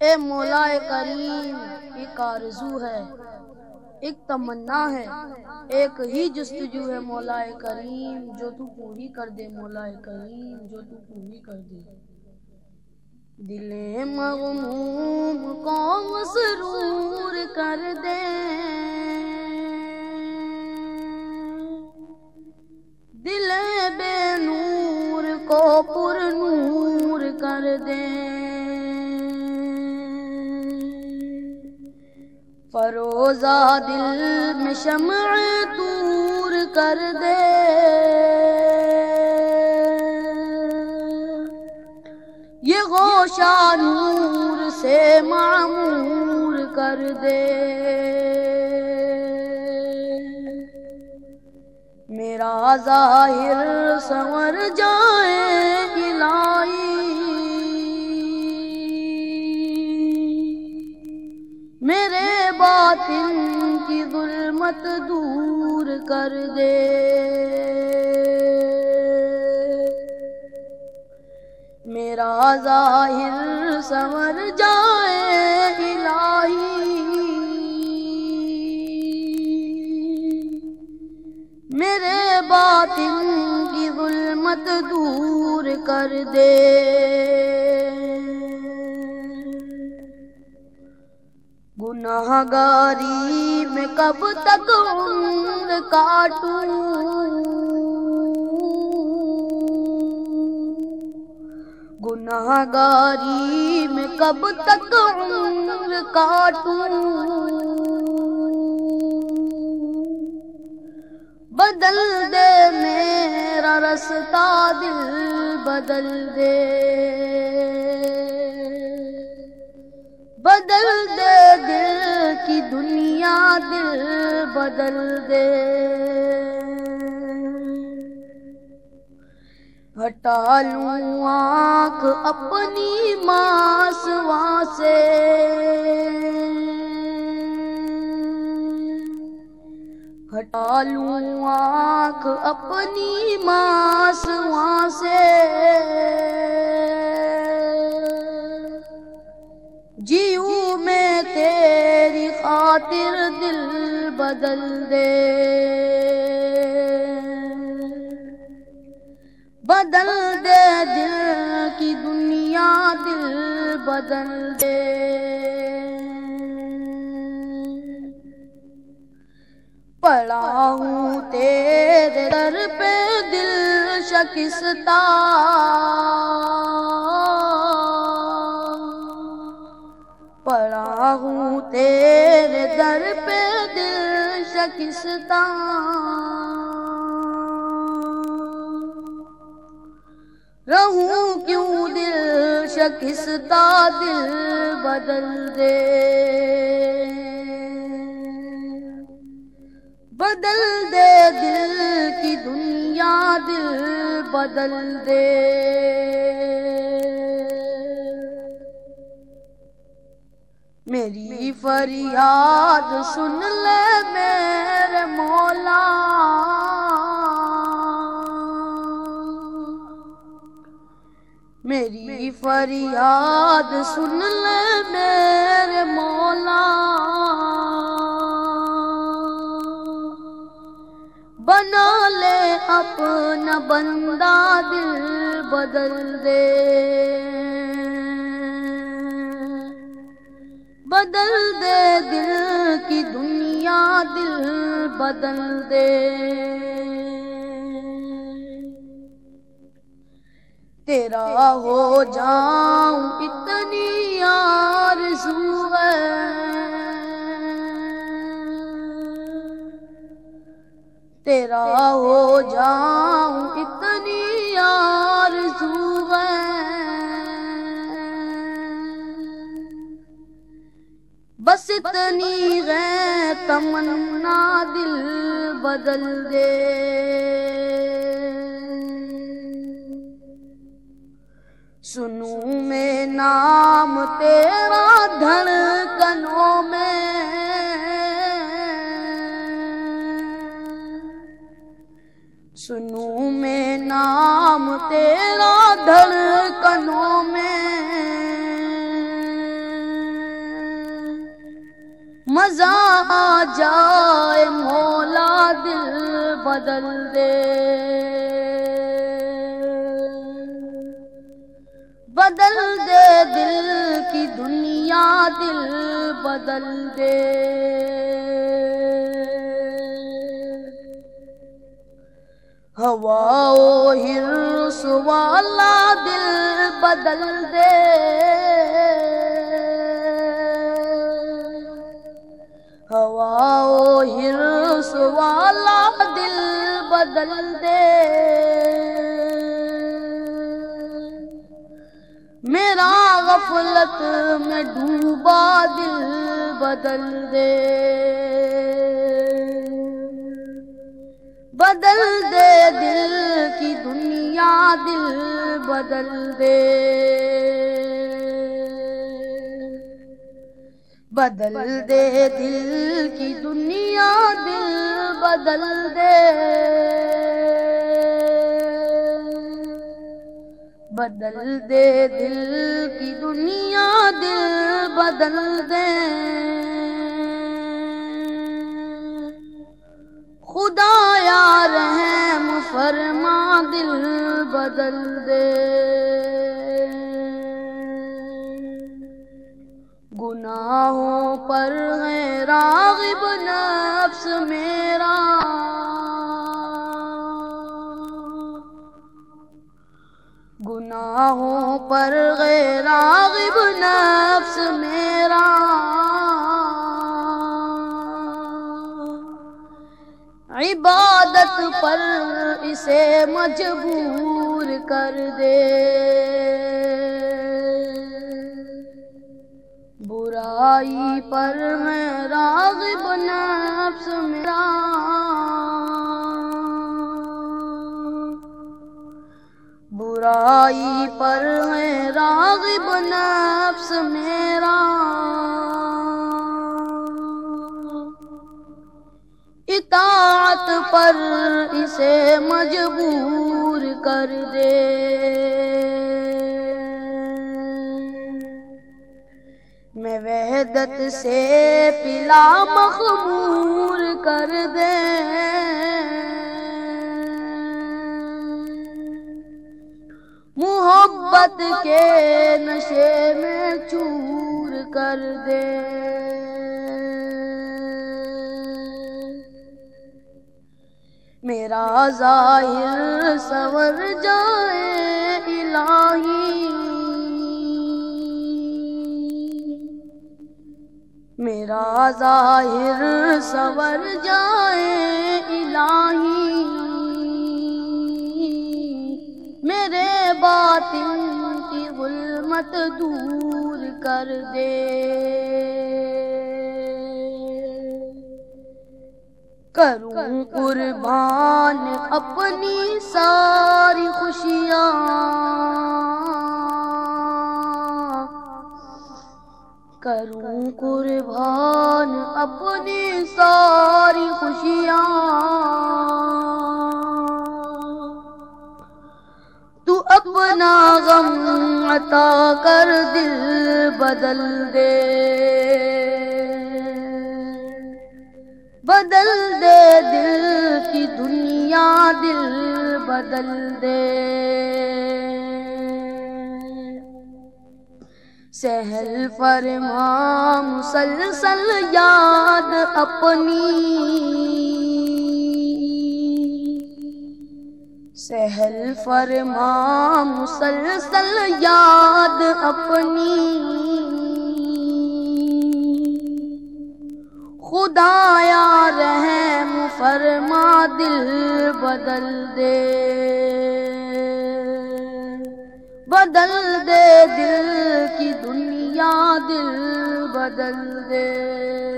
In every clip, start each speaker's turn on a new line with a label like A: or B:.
A: اے مولا کریم، ایک آرزو ہے، ایک تمنا ہے، ایک ہی جستجو ہے مولا کریم، جو تو پوری کر دے مولا کریم، جو تو پوری کر دے۔ دل مغموم کو مسرور کر دے۔ دل بے نور کو پر نور کر دے۔ فروزہ دل میں شمع دور کر دے۔ یہ غوشہ نور سے معمور کر دے۔ میرا ظاہر سنور جائے الہی باطن کی ظلمت دور کر دے۔ میرا ظاہر سمر جائے الہی۔ میرے باطن کی ظلمت دور کر دے۔ گناہ گاری میں کب تک عمر کاٹوں؟ گناہ گاری میں کب تک عمر کاٹوں؟ بدل دے میرا رستہ دل، بدل دے۔ بدل دے دل کی دنیا دل بدل دے۔ ہٹا لوں آنکھ اپنی ماس وہاں سے ہٹا لوں آنکھ اپنی ماس وہاں سے جیو میں تیری خاطر دل بدل دے۔ بدل دے دل کی دنیا دل بدل دے۔ پڑا ہوں تیرے در پہ دل شکستہ۔ دل رہوں کیوں دل شکستہ دل بدل دے بدل دے دل کی دنیا دل بدل دے۔ میری فریاد سن لے میرے مولا۔ میری فریاد سن لے میرے مولا۔ بنا لے اپنا بندہ دل بدل دے۔ بدل دے دل کی دنیا دل بدل دے۔ تیرا ہو جاؤں بس اتنی تمنا دل بدل دے۔ سنوں میں نام تیرا بدل دے۔ بدل دے دل کی دنیا، دل بدل دے۔ ہوا ہرس والا دل بدل دے۔ ہوا ہرس والا بدل دے میرا غفلت میں ڈوبا دل بدل دے۔ بدل دے دل کی دنیا دل بدل دے۔ بدل دے دل کی دنیا دل بدل دے۔ بدل دے دل کی دنیا دل بدل دے۔ میرا۔ عبادت پر اسے مجبور کر دے۔ برائی پر میں راغب نفس میرا۔ برائی پر میں راغب نفس میرا۔ اطاعت پر اسے مجبور کر دے۔ میں وحدت سے پلا مخمور کر دے۔ محبت کے نشے میں چور کر دے۔ میرا ظاہر سور جائے الہی۔ میرا ظاہر سور جائے الہی۔ باطن کی غلمت دور کر دے۔ کروں قربان اپنی ساری خوشیاں۔ کروں قربان اپنی ساری خوشیاں۔ اپنا غم عطا کر دل بدل دے۔ بدل دے دل کی دنیا دل بدل دے۔ سہل فرما مسلسل یاد اپنی۔ سہل فرما مسلسل یاد اپنی۔ خدایا رحم فرما، دل بدل دے۔ بدل دے دل کی دنیا، دل بدل دے۔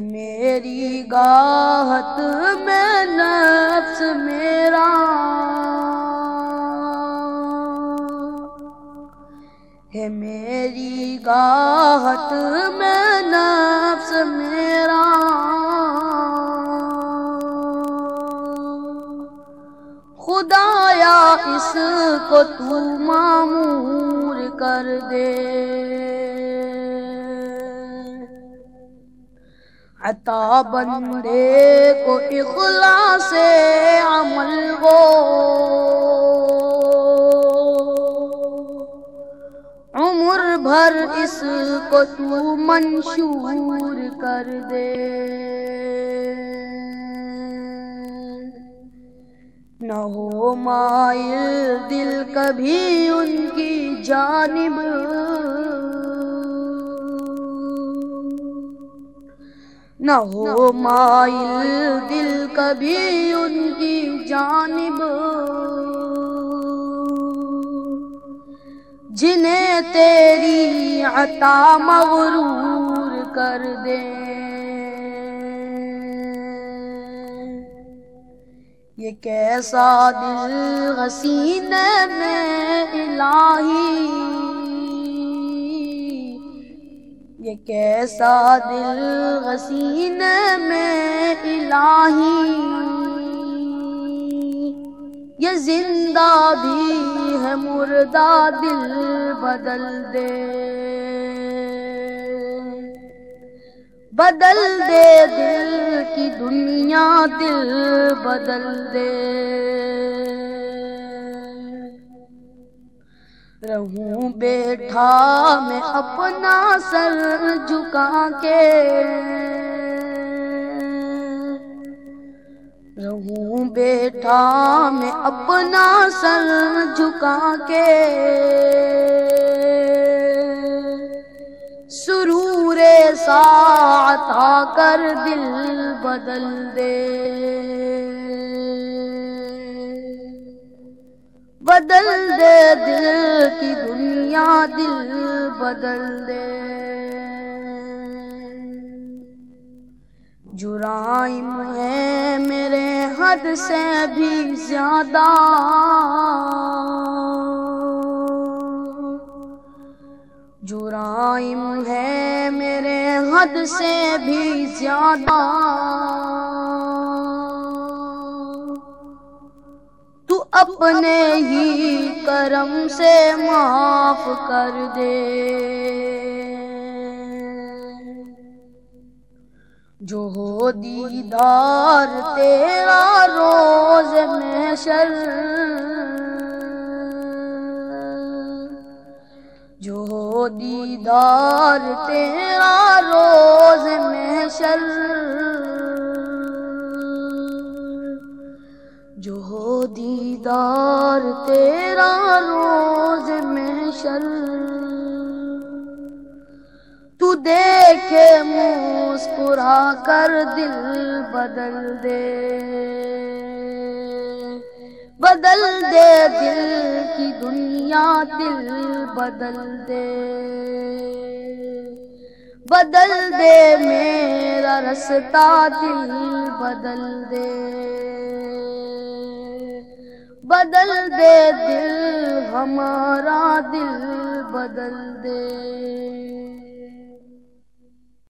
A: میری گاہت میں نفس میرا۔ ہے میری گاہت میں نفس میرا۔ خدایا، اس کو تو معمور کر دے۔ عطا بندے کو اخلاص سے عمل ہو۔ عمر بھر اس کو تو منشور کر دے۔ نہ ہو مائل دل کبھی ان کی جانب۔ نہ ہو مائل دل کبھی ان کی جانب۔ جنہیں تیری عطا مغرور کر دے۔ یہ کیسا دل غسین میں الہی۔ یہ کیسا دل غسین میں الہی؟ یہ زندہ بھی ہے، مردہ دل بدل دے۔ بدل دے دل کی دنیا دل بدل دے۔ رہوں بیٹھا میں اپنا سر جھکا کے۔ رہوں بیٹھا میں اپنا سر جھکا کے۔ سرور ساتھ آ کر دل بدل دے۔ بدل دے دل کی دنیا دل بدل دے۔ جرائم ہے میرے حد سے بھی زیادہ۔ جرائم ہے میرے حد سے بھی زیادہ۔ اپنے ہی کرم سے معاف کر دے۔ جو ہو دیدار تیرا روز میں شر، جو ہو دیدار تیرا روز میں شر دیدار تیرا روز میں شر تو دیکھے مسکرا کر دل بدل دے۔ بدل دے دل کی دنیا دل بدل دے۔ بدل دے میرا رستا دل بدل دے۔ بدل دے دل ہمارا دل بدل دے۔